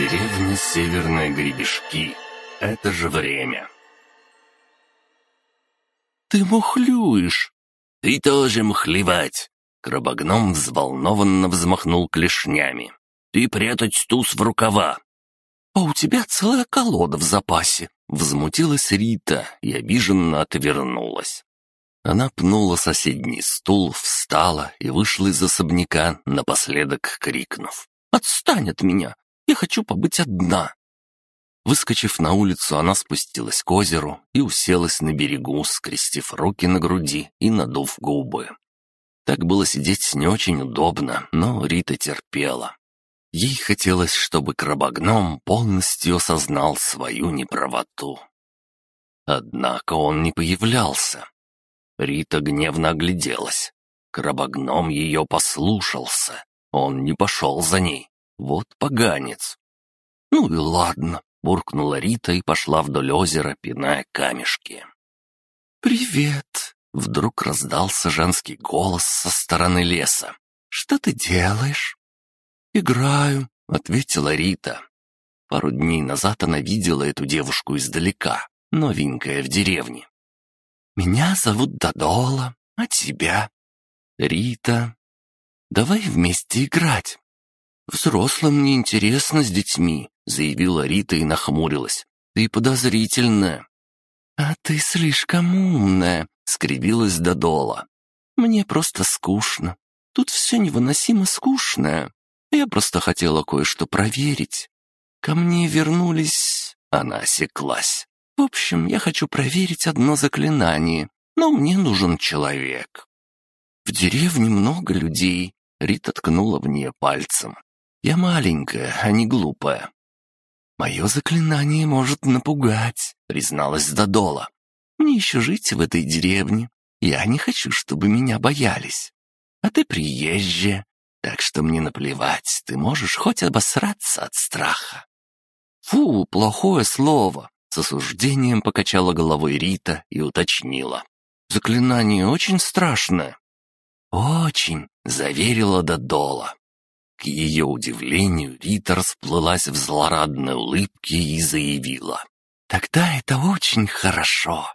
Деревня Северные Гребешки. Это же время. «Ты мухлюешь!» «Ты тоже мухлевать!» Крабогном взволнованно взмахнул клешнями. «Ты прятать туз в рукава!» «А у тебя целая колода в запасе!» Взмутилась Рита и обиженно отвернулась. Она пнула соседний стул, встала и вышла из особняка, напоследок крикнув. «Отстань от меня! Я хочу побыть одна!» Выскочив на улицу, она спустилась к озеру и уселась на берегу, скрестив руки на груди и надув губы. Так было сидеть не очень удобно, но Рита терпела. Ей хотелось, чтобы крабогном полностью осознал свою неправоту. Однако он не появлялся. Рита гневно огляделась. Крабогном ее послушался. Он не пошел за ней. Вот поганец. «Ну и ладно», — буркнула Рита и пошла вдоль озера, пиная камешки. «Привет!» — вдруг раздался женский голос со стороны леса. «Что ты делаешь?» «Играю», — ответила Рита. Пару дней назад она видела эту девушку издалека, новенькая в деревне. «Меня зовут Дадола, а тебя?» «Рита». «Давай вместе играть. «Взрослым не интересно с детьми», — заявила Рита и нахмурилась. «Ты подозрительная». «А ты слишком умная», — скривилась Додола. «Мне просто скучно. Тут все невыносимо скучное. Я просто хотела кое-что проверить. Ко мне вернулись...» Она осеклась. «В общем, я хочу проверить одно заклинание, но мне нужен человек». «В деревне много людей», — Рита ткнула в нее пальцем. Я маленькая, а не глупая. Мое заклинание может напугать, призналась Додола. Мне еще жить в этой деревне. Я не хочу, чтобы меня боялись. А ты приезжая, так что мне наплевать, ты можешь хоть обосраться от страха. Фу, плохое слово. С осуждением покачала головой Рита и уточнила. Заклинание очень страшное. Очень, заверила Додола. К ее удивлению, Рита расплылась в злорадной улыбке и заявила. «Тогда это очень хорошо.